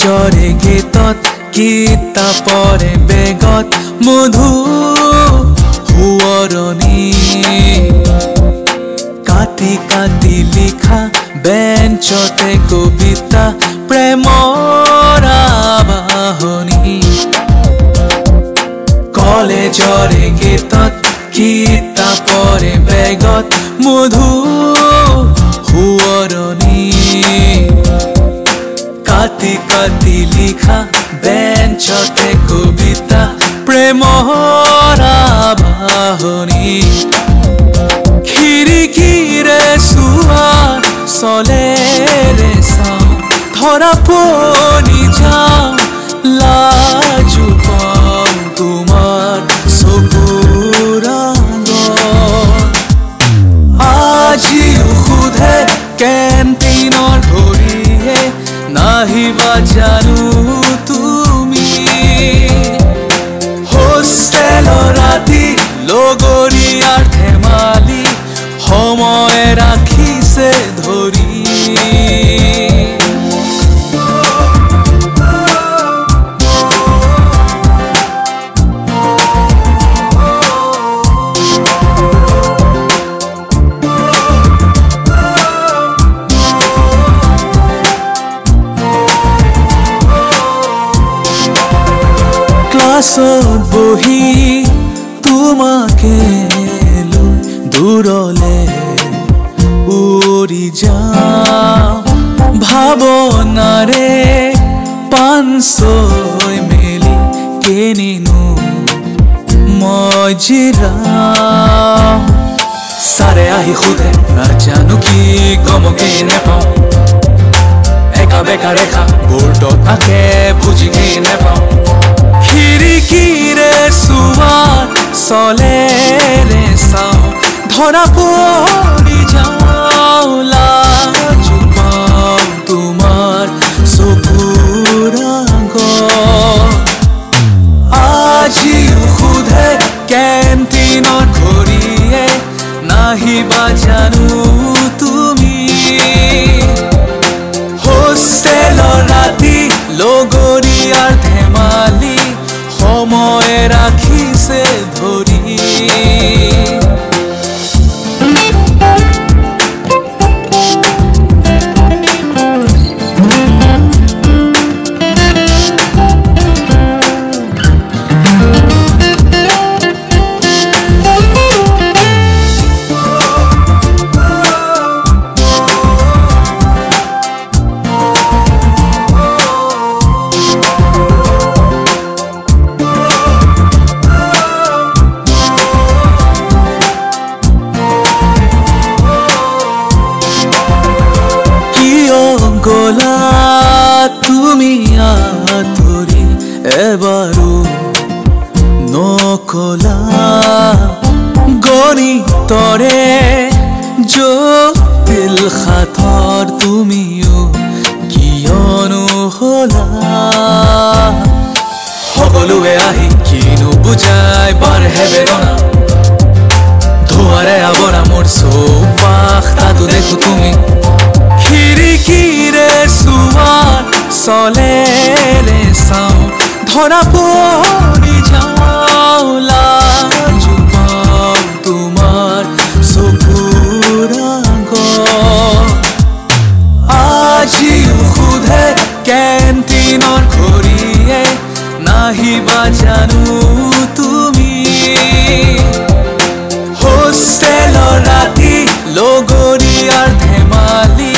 কলেজৰে গীতত কিতাপৰে বেগত, মধু সোঁৱৰণি। কাটি কাটি লিখা বেঞ্চতে কবিতা, প্ৰেমৰ আবাহনী কলেজৰে গীতত কিতাপৰে বেগত, মধু কাটি লিখা বেঞ্চতে কবিতা প্ৰেমৰ আবাহনী খিৰিকীৰে চোৱা চলেৰে চাওঁ ধৰা পৰি যাওঁ লাজু পাওঁ তোমাৰ চকুৰ আগত আজিও সোধে কেণ্টিনৰ ধৰিয়ে नाही জানো তুমি। হোস্টেল রাতি ক্লাছত বহি তোমাকে লৈ দূৰলে উৰি যাওঁ ভাৱনাৰে পাঞ্চৈ মেলি কেনিনো মই ছাৰে আহি সোধে নাজানো কি গমকেই নেপাওঁ একা বেকা ৰেখা বৰ্ডত থাকে বুজিকেই নেপাওঁ খিৰিকীৰে চোৱা চলেৰে চাওঁ। ধৰা পৰি সময় ৰাখিছে গলা তুমি আঁতৰি এবাৰো নকলা গণিতৰে জটিল সাথৰ তুমিও কিয়নো হলা সকলোৱে আহি কিনো বুজাই বাঢ়ে বেদনা ধোঁৱাৰে আৱৰা মোৰ চৌপাশ ওচৰলে চাওঁ ধৰা পৰি যাওঁ লাজুক তোমাৰ চকুৰ আজিও সোধে কেণ্টিনৰ ঘৰিয়ে নাহিবা জানো তুমি। হোষ্টেলৰ ৰাতি লগৰীয়াৰ ধেমালি